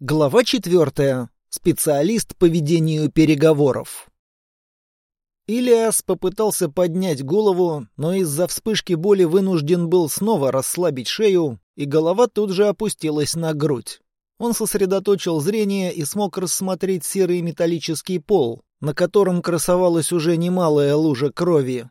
Глава четвертая. Специалист по ведению переговоров. Илиас попытался поднять голову, но из-за вспышки боли вынужден был снова расслабить шею, и голова тут же опустилась на грудь. Он сосредоточил зрение и смог рассмотреть серый металлический пол, на котором красовалась уже немалая лужа крови.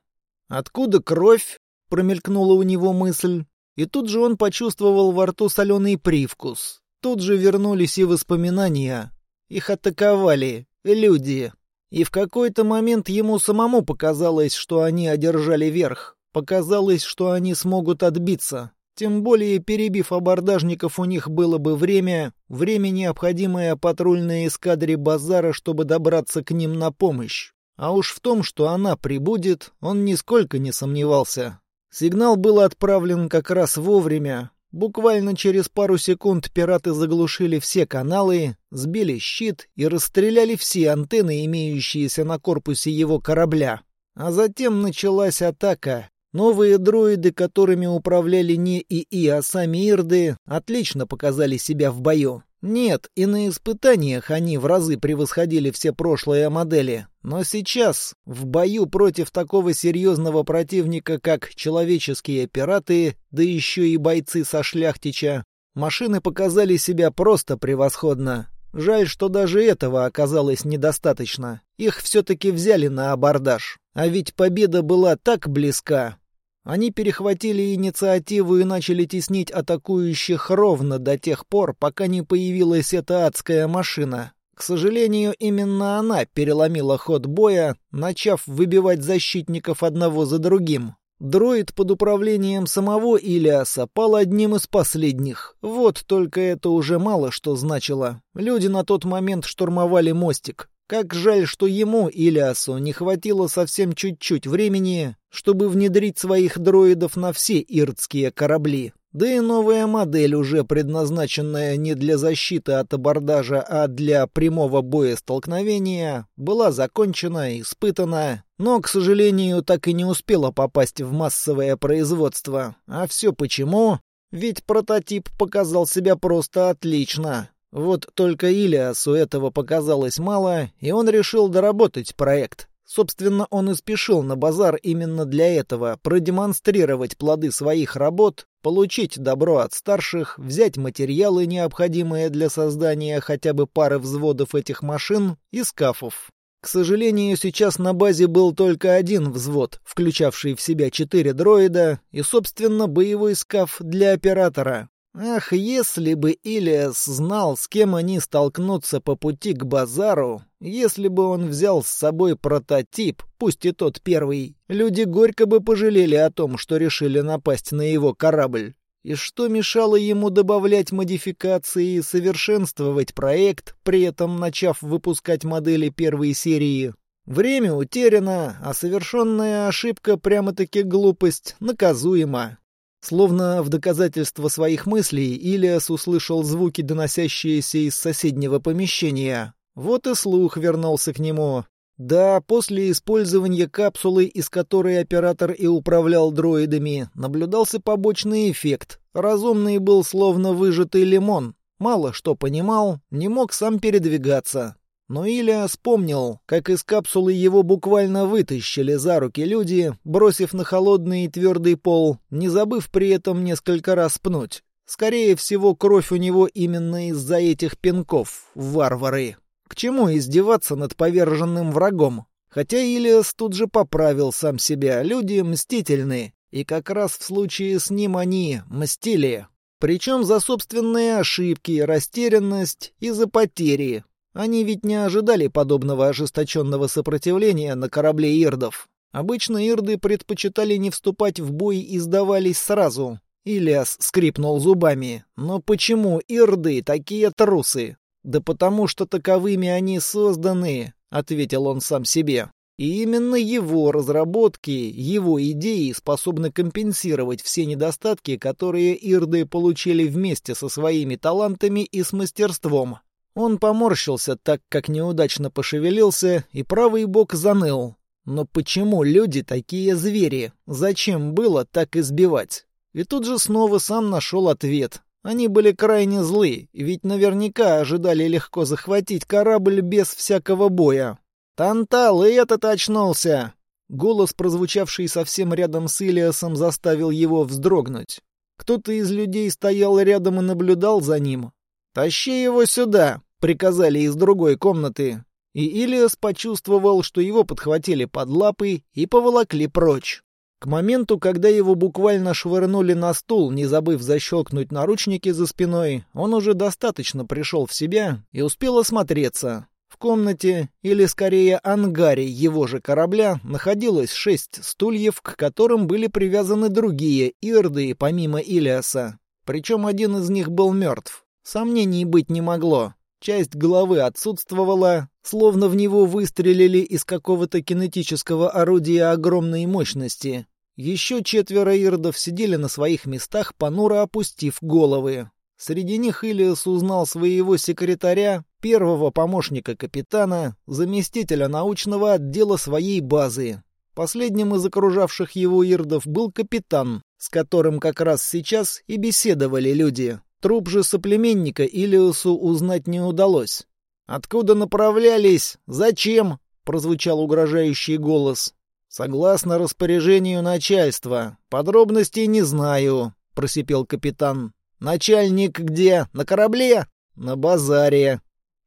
«Откуда кровь?» — промелькнула у него мысль, и тут же он почувствовал во рту соленый привкус. Тут же вернулись и воспоминания. Их атаковали люди. И в какой-то момент ему самому показалось, что они одержали верх. Показалось, что они смогут отбиться. Тем более, перебив абордажников, у них было бы время, время, необходимое патрульной эскадре базара, чтобы добраться к ним на помощь. А уж в том, что она прибудет, он нисколько не сомневался. Сигнал был отправлен как раз вовремя, Буквально через пару секунд пираты заглушили все каналы, сбили щит и расстреляли все антенны, имеющиеся на корпусе его корабля. А затем началась атака. Новые дроиды, которыми управляли не ИИ, а сами Ирды, отлично показали себя в бою. Нет, и на испытаниях они в разы превосходили все прошлые модели. Но сейчас, в бою против такого серьезного противника, как человеческие пираты, да еще и бойцы со шляхтича, машины показали себя просто превосходно. Жаль, что даже этого оказалось недостаточно. Их все-таки взяли на абордаж. А ведь победа была так близка. Они перехватили инициативу и начали теснить атакующих ровно до тех пор, пока не появилась эта адская машина. К сожалению, именно она переломила ход боя, начав выбивать защитников одного за другим. Дроид под управлением самого Илиаса пал одним из последних. Вот только это уже мало что значило. Люди на тот момент штурмовали мостик. Как жаль, что ему, Илиасу, не хватило совсем чуть-чуть времени, чтобы внедрить своих дроидов на все ирдские корабли. Да и новая модель, уже предназначенная не для защиты от абордажа, а для прямого боестолкновения, была закончена, испытана, но, к сожалению, так и не успела попасть в массовое производство. А все почему? Ведь прототип показал себя просто отлично. Вот только Илиасу этого показалось мало, и он решил доработать проект. Собственно, он и спешил на базар именно для этого — продемонстрировать плоды своих работ, получить добро от старших, взять материалы, необходимые для создания хотя бы пары взводов этих машин и скафов. К сожалению, сейчас на базе был только один взвод, включавший в себя четыре дроида и, собственно, боевой скаф для оператора. Ах, если бы Илиас знал, с кем они столкнутся по пути к базару, если бы он взял с собой прототип, пусть и тот первый, люди горько бы пожалели о том, что решили напасть на его корабль. И что мешало ему добавлять модификации и совершенствовать проект, при этом начав выпускать модели первой серии? Время утеряно, а совершенная ошибка прямо-таки глупость наказуема. Словно в доказательство своих мыслей, Илиас услышал звуки, доносящиеся из соседнего помещения. Вот и слух вернулся к нему. Да, после использования капсулы, из которой оператор и управлял дроидами, наблюдался побочный эффект. Разумный был словно выжатый лимон. Мало что понимал, не мог сам передвигаться. Но Илья вспомнил, как из капсулы его буквально вытащили за руки люди, бросив на холодный и твердый пол, не забыв при этом несколько раз пнуть. Скорее всего, кровь у него именно из-за этих пинков, варвары. К чему издеваться над поверженным врагом? Хотя Илиас тут же поправил сам себя, люди мстительны, и как раз в случае с ним они мстили. Причем за собственные ошибки, растерянность и за потери, они ведь не ожидали подобного ожесточенного сопротивления на корабле ирдов. Обычно ирды предпочитали не вступать в бой и сдавались сразу. Ильяс скрипнул зубами. Но почему ирды такие трусы? Да потому что таковыми они созданы, ответил он сам себе. И именно его разработки, его идеи способны компенсировать все недостатки, которые ирды получили вместе со своими талантами и с мастерством. Он поморщился, так как неудачно пошевелился, и правый бок заныл. Но почему люди такие звери? Зачем было так избивать? И тут же снова сам нашел ответ. Они были крайне злы, ведь наверняка ожидали легко захватить корабль без всякого боя. «Тантал, и этот очнулся!» Голос, прозвучавший совсем рядом с Илиасом, заставил его вздрогнуть. Кто-то из людей стоял рядом и наблюдал за ним. «Тащи его сюда!» — приказали из другой комнаты. И Илиас почувствовал, что его подхватили под лапы и поволокли прочь. К моменту, когда его буквально швырнули на стул, не забыв защелкнуть наручники за спиной, он уже достаточно пришел в себя и успел осмотреться. В комнате, или скорее ангаре его же корабля, находилось шесть стульев, к которым были привязаны другие ирды, помимо Илиаса. Причем один из них был мертв. Сомнений быть не могло. Часть головы отсутствовала, словно в него выстрелили из какого-то кинетического орудия огромной мощности. Еще четверо ирдов сидели на своих местах, понуро опустив головы. Среди них Илиас узнал своего секретаря, первого помощника капитана, заместителя научного отдела своей базы. Последним из окружавших его ирдов был капитан, с которым как раз сейчас и беседовали люди. Труп же соплеменника Илиусу узнать не удалось. «Откуда направлялись? Зачем?» — прозвучал угрожающий голос. «Согласно распоряжению начальства. Подробностей не знаю», — просипел капитан. «Начальник где? На корабле?» «На базаре»,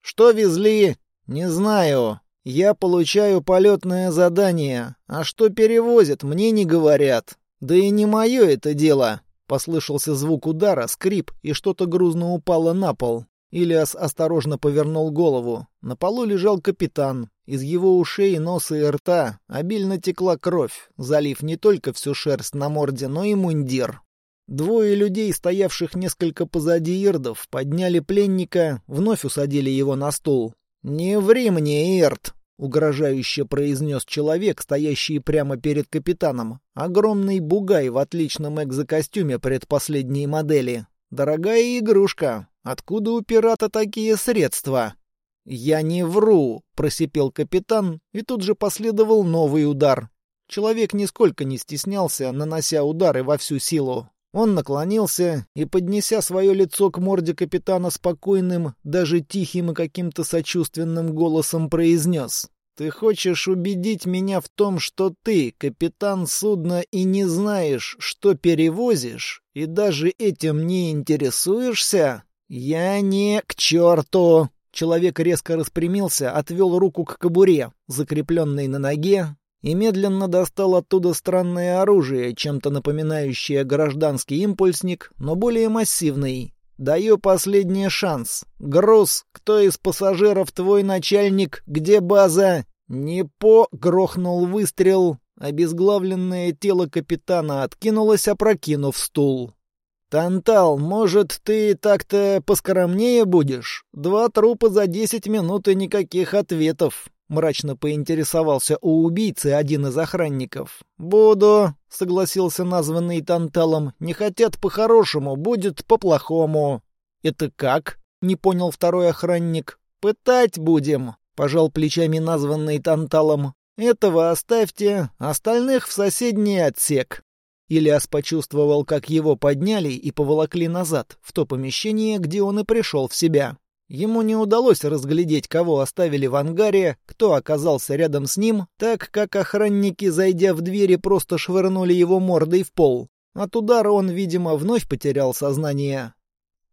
что везли? Не знаю. Я получаю полетное задание, а что перевозят, мне не говорят. Да и не мое это дело. Послышался звук удара, скрип, и что-то грузно упало на пол. Илиас осторожно повернул голову. На полу лежал капитан. Из его ушей, носа и рта обильно текла кровь, залив не только всю шерсть на морде, но и мундир. Двое людей, стоявших несколько позади ирдов, подняли пленника, вновь усадили его на стул. «Не ври мне, Ирт!» — угрожающе произнес человек, стоящий прямо перед капитаном. Огромный бугай в отличном экзокостюме предпоследней модели. «Дорогая игрушка! Откуда у пирата такие средства?» «Я не вру!» — просипел капитан, и тут же последовал новый удар. Человек нисколько не стеснялся, нанося удары во всю силу. Он наклонился и, поднеся свое лицо к морде капитана спокойным, даже тихим и каким-то сочувственным голосом произнес. «Ты хочешь убедить меня в том, что ты, капитан судна, и не знаешь, что перевозишь, и даже этим не интересуешься? Я не к черту!» Человек резко распрямился, отвел руку к кобуре, закрепленной на ноге, и медленно достал оттуда странное оружие, чем-то напоминающее гражданский импульсник, но более массивный. «Даю последний шанс. Груз, кто из пассажиров твой начальник? Где база?» «Не по...» — грохнул выстрел. Обезглавленное тело капитана откинулось, опрокинув стул. «Тантал, может, ты так-то поскромнее будешь? Два трупа за десять минут и никаких ответов. — мрачно поинтересовался у убийцы один из охранников. «Буду», — согласился названный Танталом. «Не хотят по-хорошему, будет по-плохому». «Это как?» — не понял второй охранник. «Пытать будем», — пожал плечами названный Танталом. «Этого оставьте, остальных в соседний отсек». Ильяс почувствовал, как его подняли и поволокли назад, в то помещение, где он и пришел в себя. Ему не удалось разглядеть, кого оставили в ангаре, кто оказался рядом с ним, так как охранники, зайдя в двери, просто швырнули его мордой в пол. От удара он, видимо, вновь потерял сознание.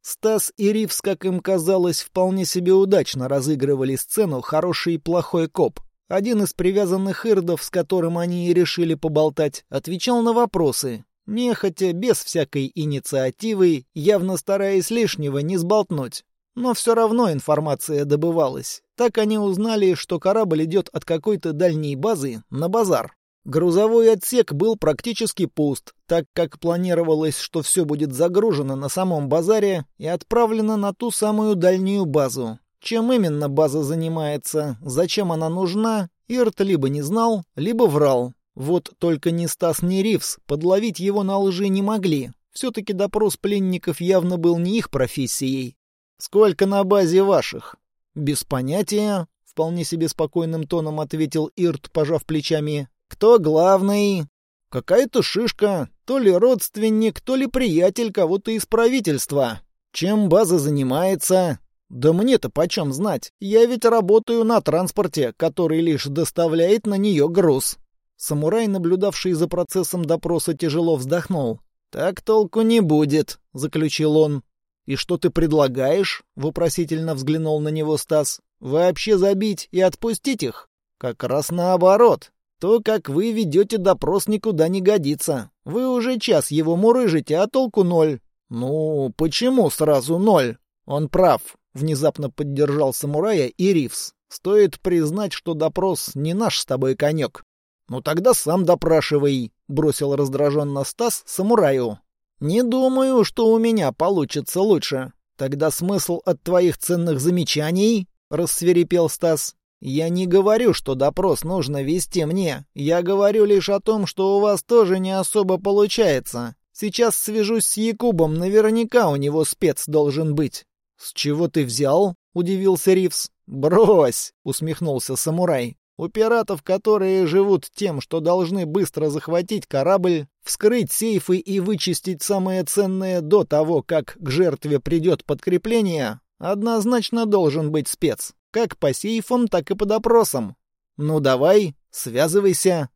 Стас и Ривс, как им казалось, вполне себе удачно разыгрывали сцену «Хороший и плохой коп». Один из привязанных ирдов, с которым они и решили поболтать, отвечал на вопросы, нехотя, без всякой инициативы, явно стараясь лишнего не сболтнуть. Но все равно информация добывалась. Так они узнали, что корабль идет от какой-то дальней базы на базар. Грузовой отсек был практически пуст, так как планировалось, что все будет загружено на самом базаре и отправлено на ту самую дальнюю базу. Чем именно база занимается, зачем она нужна, Ирт либо не знал, либо врал. Вот только ни Стас, ни Ривс подловить его на лжи не могли. Все-таки допрос пленников явно был не их профессией. «Сколько на базе ваших?» «Без понятия», — вполне себе спокойным тоном ответил Ирт, пожав плечами. «Кто главный?» «Какая-то шишка, то ли родственник, то ли приятель кого-то из правительства». Чем база занимается? Да мне-то почем знать? Я ведь работаю на транспорте, который лишь доставляет на нее груз. Самурай, наблюдавший за процессом допроса, тяжело вздохнул. «Так толку не будет», — заключил он. «И что ты предлагаешь?» — вопросительно взглянул на него Стас. «Вообще забить и отпустить их?» «Как раз наоборот. То, как вы ведете допрос, никуда не годится. Вы уже час его мурыжите, а толку ноль». «Ну, почему сразу ноль?» «Он прав», — внезапно поддержал самурая и Ривс. «Стоит признать, что допрос не наш с тобой конек. «Ну тогда сам допрашивай», — бросил раздраженно Стас самураю. «Не думаю, что у меня получится лучше. Тогда смысл от твоих ценных замечаний?» — рассверепел Стас. «Я не говорю, что допрос нужно вести мне. Я говорю лишь о том, что у вас тоже не особо получается. Сейчас свяжусь с Якубом, наверняка у него спец должен быть». «С чего ты взял?» — удивился Ривс. «Брось!» — усмехнулся самурай. У пиратов, которые живут тем, что должны быстро захватить корабль, вскрыть сейфы и вычистить самое ценное до того, как к жертве придет подкрепление, однозначно должен быть спец. Как по сейфам, так и по допросам. Ну давай, связывайся.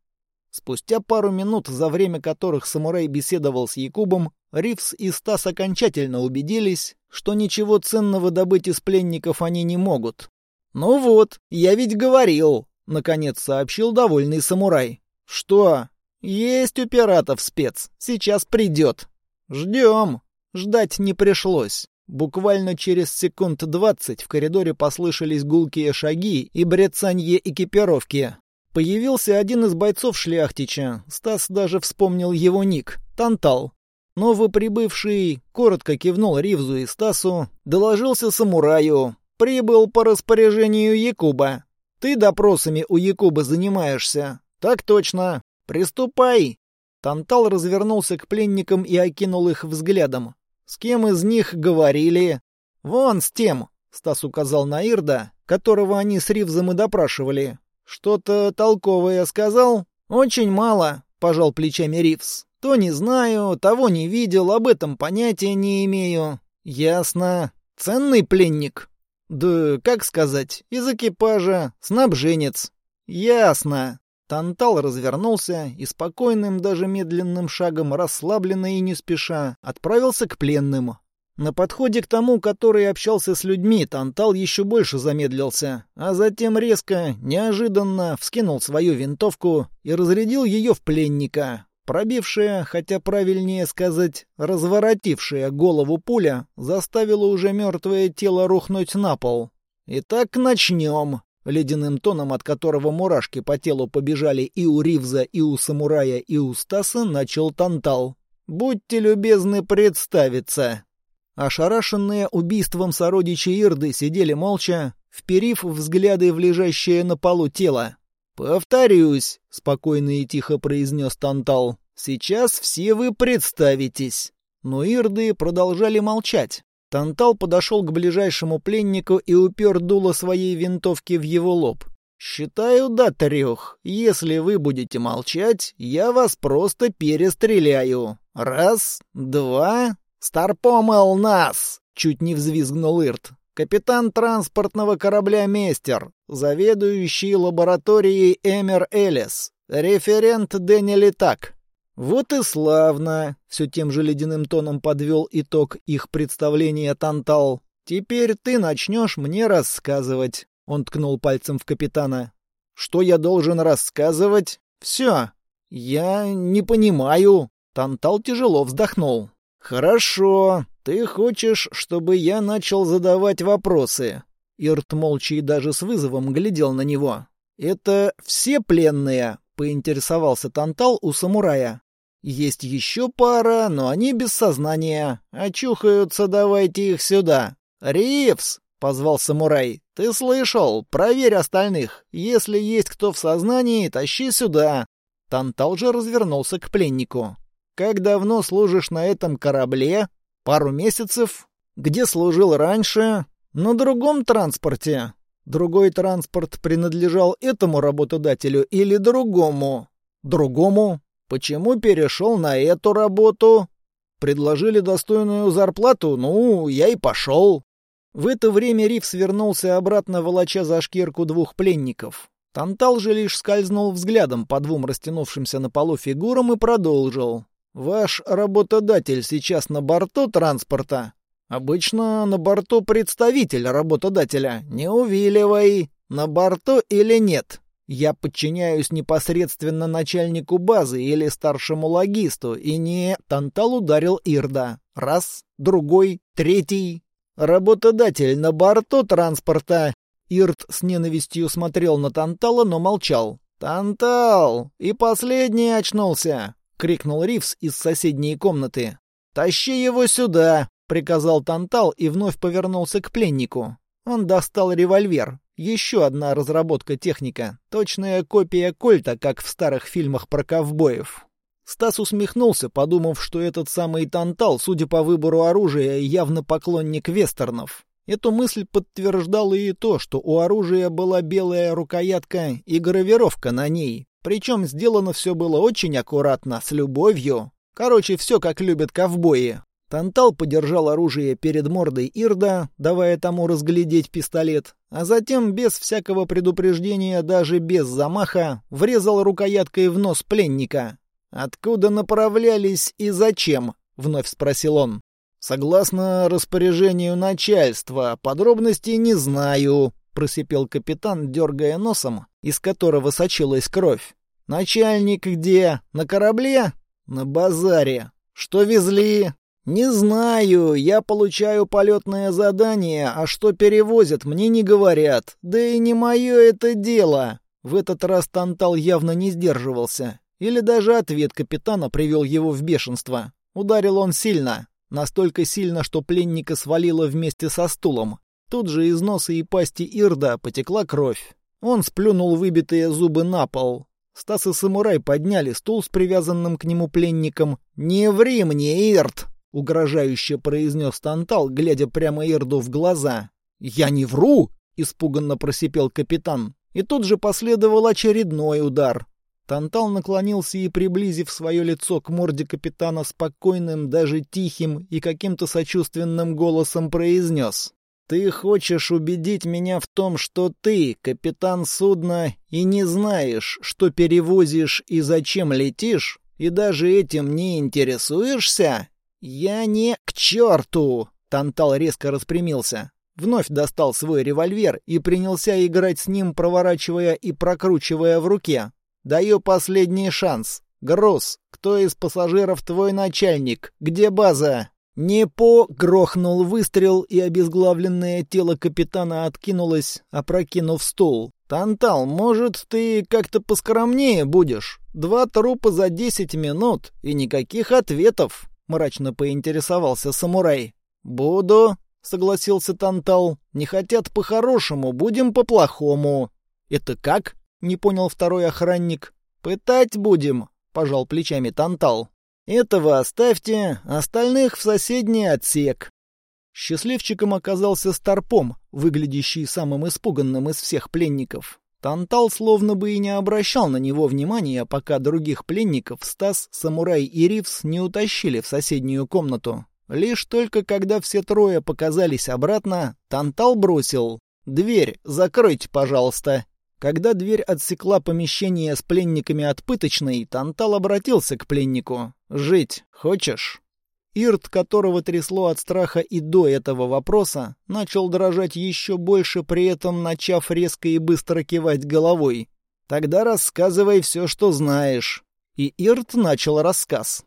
Спустя пару минут, за время которых самурай беседовал с Якубом, Ривс и Стас окончательно убедились, что ничего ценного добыть из пленников они не могут. «Ну вот, я ведь говорил, Наконец сообщил довольный самурай. «Что?» «Есть у пиратов спец. Сейчас придет». «Ждем». Ждать не пришлось. Буквально через секунд двадцать в коридоре послышались гулкие шаги и брецанье экипировки. Появился один из бойцов шляхтича. Стас даже вспомнил его ник — Тантал. Новоприбывший коротко кивнул Ривзу и Стасу, доложился самураю. «Прибыл по распоряжению Якуба. Ты допросами у Якуба занимаешься? Так точно. Приступай. Тантал развернулся к пленникам и окинул их взглядом. С кем из них говорили? Вон с тем, Стас указал на Ирда, которого они с Ривзом и допрашивали. Что-то толковое сказал? Очень мало, пожал плечами Ривз. То не знаю, того не видел, об этом понятия не имею. Ясно. Ценный пленник. Да, как сказать, из экипажа, снабженец. Ясно. Тантал развернулся и спокойным, даже медленным шагом, расслабленно и не спеша, отправился к пленным. На подходе к тому, который общался с людьми, Тантал еще больше замедлился, а затем резко, неожиданно вскинул свою винтовку и разрядил ее в пленника, Пробившая, хотя правильнее сказать, разворотившая голову пуля, заставила уже мертвое тело рухнуть на пол. «Итак, начнем!» Ледяным тоном, от которого мурашки по телу побежали и у Ривза, и у самурая, и у Стаса, начал Тантал. «Будьте любезны представиться!» Ошарашенные убийством сородичей Ирды сидели молча, вперив взгляды в лежащее на полу тело. «Повторюсь», — спокойно и тихо произнес Тантал, — «сейчас все вы представитесь». Но ирды продолжали молчать. Тантал подошел к ближайшему пленнику и упер дуло своей винтовки в его лоб. «Считаю до трех. Если вы будете молчать, я вас просто перестреляю. Раз, два... Старпомел нас!» — чуть не взвизгнул Ирт. Капитан транспортного корабля «Местер», заведующий лабораторией Эмер Элис, референт Дэниели Так. Вот и славно, все тем же ледяным тоном подвел итог их представления Тантал. Теперь ты начнешь мне рассказывать. Он ткнул пальцем в капитана. Что я должен рассказывать? Все. Я не понимаю. Тантал тяжело вздохнул. Хорошо. «Ты хочешь, чтобы я начал задавать вопросы?» Ирт молча и даже с вызовом глядел на него. «Это все пленные?» — поинтересовался Тантал у самурая. «Есть еще пара, но они без сознания. Очухаются, давайте их сюда». «Ривз!» — позвал самурай. «Ты слышал? Проверь остальных. Если есть кто в сознании, тащи сюда». Тантал же развернулся к пленнику. «Как давно служишь на этом корабле?» Пару месяцев. Где служил раньше? На другом транспорте. Другой транспорт принадлежал этому работодателю или другому? Другому. Почему перешел на эту работу? Предложили достойную зарплату, ну, я и пошел. В это время Риф свернулся обратно, волоча за шкирку двух пленников. Тантал же лишь скользнул взглядом по двум растянувшимся на полу фигурам и продолжил. «Ваш работодатель сейчас на борту транспорта?» «Обычно на борту представитель работодателя. Не увиливай. На борту или нет?» Я подчиняюсь непосредственно начальнику базы или старшему логисту, и не... Тантал ударил Ирда. Раз, другой, третий. Работодатель на борту транспорта. Ирд с ненавистью смотрел на Тантала, но молчал. «Тантал! И последний очнулся!» — крикнул Ривс из соседней комнаты. «Тащи его сюда!» — приказал Тантал и вновь повернулся к пленнику. Он достал револьвер. Еще одна разработка техника. Точная копия кольта, как в старых фильмах про ковбоев. Стас усмехнулся, подумав, что этот самый Тантал, судя по выбору оружия, явно поклонник вестернов. Эту мысль подтверждало и то, что у оружия была белая рукоятка и гравировка на ней. Причем сделано все было очень аккуратно, с любовью. Короче, все как любят ковбои. Тантал подержал оружие перед мордой Ирда, давая тому разглядеть пистолет, а затем, без всякого предупреждения, даже без замаха, врезал рукояткой в нос пленника. «Откуда направлялись и зачем?» — вновь спросил он. «Согласно распоряжению начальства, подробностей не знаю», — просипел капитан, дергая носом, из которого сочилась кровь. «Начальник где? На корабле?» «На базаре. Что везли? «Не знаю, я получаю полетное задание, а что перевозят, мне не говорят. Да и не мое это дело». В этот раз Тантал явно не сдерживался. Или даже ответ капитана привел его в бешенство. Ударил он сильно. Настолько сильно, что пленника свалило вместе со стулом. Тут же из носа и пасти Ирда потекла кровь. Он сплюнул выбитые зубы на пол. Стас и самурай подняли стул с привязанным к нему пленником. «Не ври мне, Ирд!» — угрожающе произнес Тантал, глядя прямо Ирду в глаза. «Я не вру!» — испуганно просипел капитан. И тут же последовал очередной удар. Тантал наклонился и, приблизив свое лицо к морде капитана, спокойным, даже тихим и каким-то сочувственным голосом произнес. «Ты хочешь убедить меня в том, что ты, капитан судна, и не знаешь, что перевозишь и зачем летишь, и даже этим не интересуешься?» «Я не к черту!» Тантал резко распрямился. Вновь достал свой револьвер и принялся играть с ним, проворачивая и прокручивая в руке. «Даю последний шанс. Груз, кто из пассажиров твой начальник? Где база?» «Не по...» — грохнул выстрел, и обезглавленное тело капитана откинулось, опрокинув стул. «Тантал, может, ты как-то поскромнее будешь? Два трупа за десять минут и никаких ответов мрачно поинтересовался самурай. «Буду», — согласился Тантал. «Не хотят по-хорошему, будем по-плохому». «Это как?» — не понял второй охранник. «Пытать будем», — пожал плечами Тантал. «Этого оставьте, остальных в соседний отсек». Счастливчиком оказался Старпом, выглядящий самым испуганным из всех пленников. Тантал словно бы и не обращал на него внимания, пока других пленников Стас, Самурай и Ривс не утащили в соседнюю комнату. Лишь только когда все трое показались обратно, Тантал бросил «Дверь закройте, пожалуйста». Когда дверь отсекла помещение с пленниками от пыточной, Тантал обратился к пленнику. «Жить хочешь?» Ирт, которого трясло от страха и до этого вопроса, начал дрожать еще больше, при этом начав резко и быстро кивать головой. «Тогда рассказывай все, что знаешь». И Ирт начал рассказ.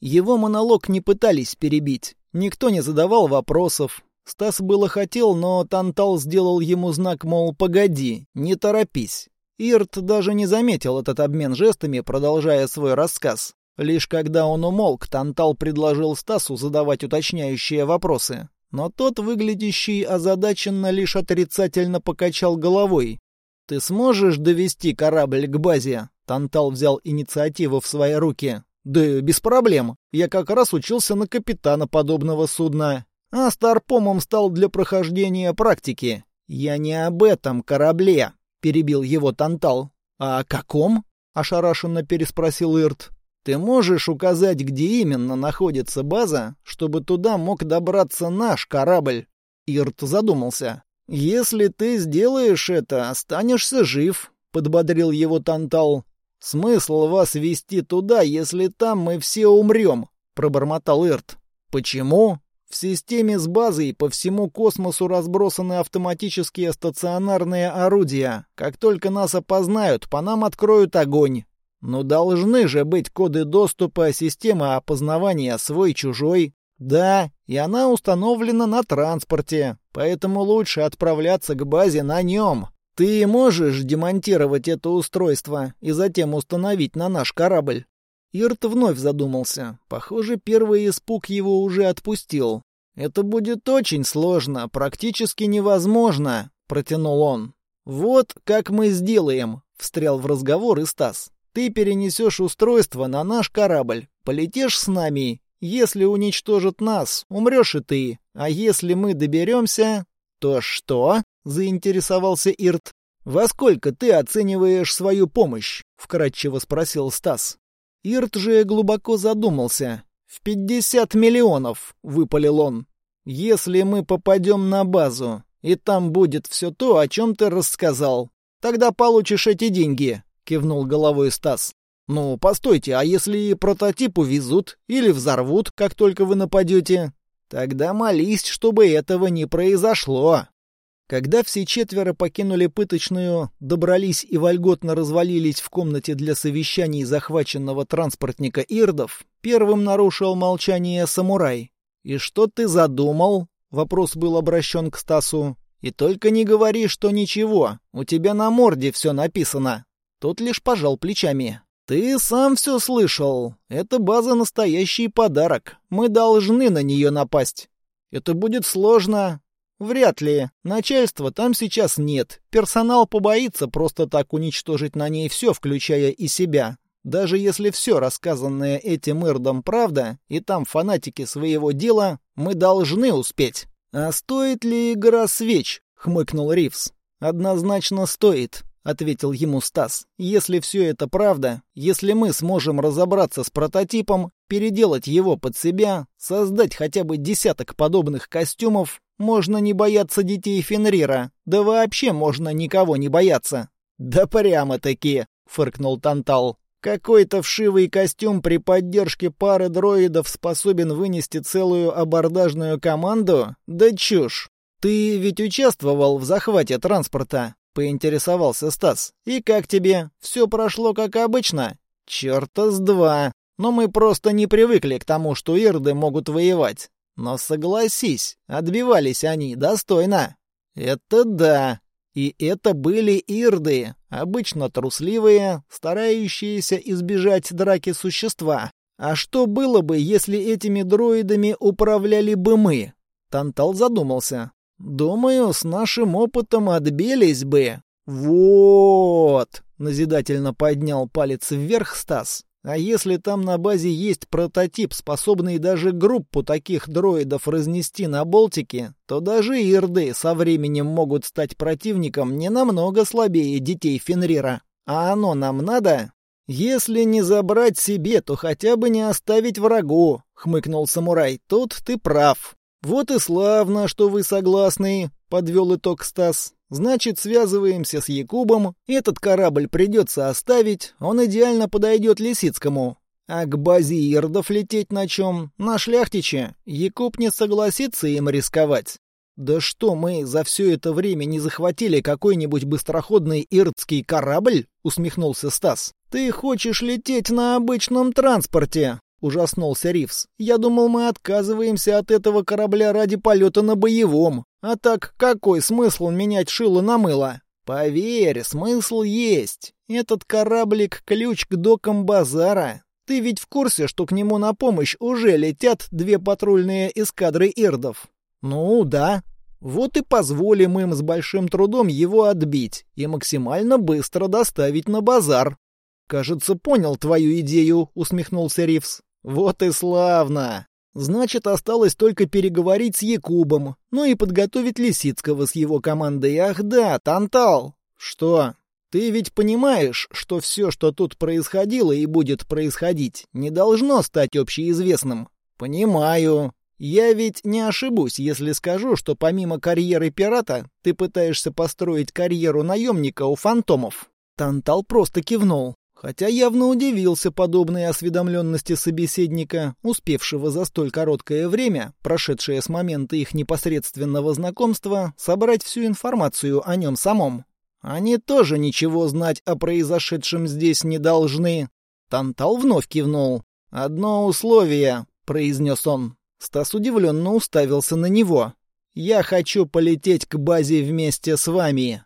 Его монолог не пытались перебить. Никто не задавал вопросов. Стас было хотел, но Тантал сделал ему знак, мол, погоди, не торопись. Ирт даже не заметил этот обмен жестами, продолжая свой рассказ. Лишь когда он умолк, Тантал предложил Стасу задавать уточняющие вопросы. Но тот, выглядящий озадаченно, лишь отрицательно покачал головой. «Ты сможешь довести корабль к базе?» Тантал взял инициативу в свои руки. «Да без проблем. Я как раз учился на капитана подобного судна. А старпомом стал для прохождения практики. Я не об этом корабле», — перебил его Тантал. «А о каком?» — ошарашенно переспросил Ирт. Ты можешь указать, где именно находится база, чтобы туда мог добраться наш корабль?» Ирт задумался. «Если ты сделаешь это, останешься жив», — подбодрил его Тантал. «Смысл вас вести туда, если там мы все умрем?» — пробормотал Ирт. «Почему?» В системе с базой по всему космосу разбросаны автоматические стационарные орудия. Как только нас опознают, по нам откроют огонь. Но должны же быть коды доступа системы опознавания свой-чужой. Да, и она установлена на транспорте, поэтому лучше отправляться к базе на нем. Ты можешь демонтировать это устройство и затем установить на наш корабль? Ирт вновь задумался. Похоже, первый испуг его уже отпустил. «Это будет очень сложно, практически невозможно», — протянул он. «Вот как мы сделаем», — встрял в разговор и Стас. «Ты перенесешь устройство на наш корабль, полетишь с нами. Если уничтожат нас, умрешь и ты. А если мы доберемся...» «То что?» — заинтересовался Ирт. «Во сколько ты оцениваешь свою помощь?» — вкратчиво спросил Стас. Ирт же глубоко задумался. «В пятьдесят миллионов!» — выпалил он. «Если мы попадем на базу, и там будет все то, о чем ты рассказал, тогда получишь эти деньги», — кивнул головой Стас. «Ну, постойте, а если прототип увезут или взорвут, как только вы нападете? Тогда молись, чтобы этого не произошло». Когда все четверо покинули пыточную, добрались и вольготно развалились в комнате для совещаний захваченного транспортника Ирдов, первым нарушил молчание самурай. «И что ты задумал?» — вопрос был обращен к Стасу. «И только не говори, что ничего, у тебя на морде все написано». Тот лишь пожал плечами. «Ты сам все слышал. Эта база настоящий подарок. Мы должны на нее напасть. Это будет сложно, Вряд ли. Начальства там сейчас нет. Персонал побоится просто так уничтожить на ней все, включая и себя. Даже если все рассказанное этим Ирдом правда, и там фанатики своего дела, мы должны успеть. «А стоит ли игра свеч?» — хмыкнул Ривз. «Однозначно стоит», — ответил ему Стас. «Если все это правда, если мы сможем разобраться с прототипом, переделать его под себя, создать хотя бы десяток подобных костюмов, можно не бояться детей Фенрира. Да вообще можно никого не бояться. Да прямо-таки, фыркнул Тантал. Какой-то вшивый костюм при поддержке пары дроидов способен вынести целую абордажную команду? Да чушь. Ты ведь участвовал в захвате транспорта, поинтересовался Стас. И как тебе? Все прошло как обычно? Чёрта с два. Но мы просто не привыкли к тому, что ирды могут воевать. Но согласись, отбивались они достойно. Это да. И это были ирды, обычно трусливые, старающиеся избежать драки существа. А что было бы, если этими дроидами управляли бы мы? Тантал задумался. Думаю, с нашим опытом отбились бы. Вот, назидательно поднял палец вверх Стас. А если там на базе есть прототип, способный даже группу таких дроидов разнести на болтике, то даже ирды со временем могут стать противником не намного слабее детей Фенрира. А оно нам надо? Если не забрать себе, то хотя бы не оставить врагу, хмыкнул самурай. Тут ты прав. Вот и славно, что вы согласны, подвел итог Стас. Значит, связываемся с Якубом, этот корабль придется оставить, он идеально подойдет Лисицкому. А к базе Ирдов лететь на чем? На шляхтиче. Якуб не согласится им рисковать. Да что мы за все это время не захватили какой-нибудь быстроходный ирдский корабль? Усмехнулся Стас. Ты хочешь лететь на обычном транспорте? Ужаснулся Ривз. «Я думал, мы отказываемся от этого корабля ради полета на боевом. А так какой смысл менять шило на мыло?» «Поверь, смысл есть. Этот кораблик — ключ к докам базара. Ты ведь в курсе, что к нему на помощь уже летят две патрульные эскадры ирдов?» «Ну, да. Вот и позволим им с большим трудом его отбить и максимально быстро доставить на базар». «Кажется, понял твою идею», — усмехнулся Ривз. «Вот и славно! Значит, осталось только переговорить с Якубом, ну и подготовить Лисицкого с его командой. Ах да, Тантал!» «Что?» Ты ведь понимаешь, что все, что тут происходило и будет происходить, не должно стать общеизвестным? Понимаю. Я ведь не ошибусь, если скажу, что помимо карьеры пирата, ты пытаешься построить карьеру наемника у фантомов. Тантал просто кивнул, хотя явно удивился подобной осведомленности собеседника, успевшего за столь короткое время, прошедшее с момента их непосредственного знакомства, собрать всю информацию о нем самом. Они тоже ничего знать о произошедшем здесь не должны. Тантал вновь кивнул. «Одно условие», — произнес он. Стас удивленно уставился на него. «Я хочу полететь к базе вместе с вами».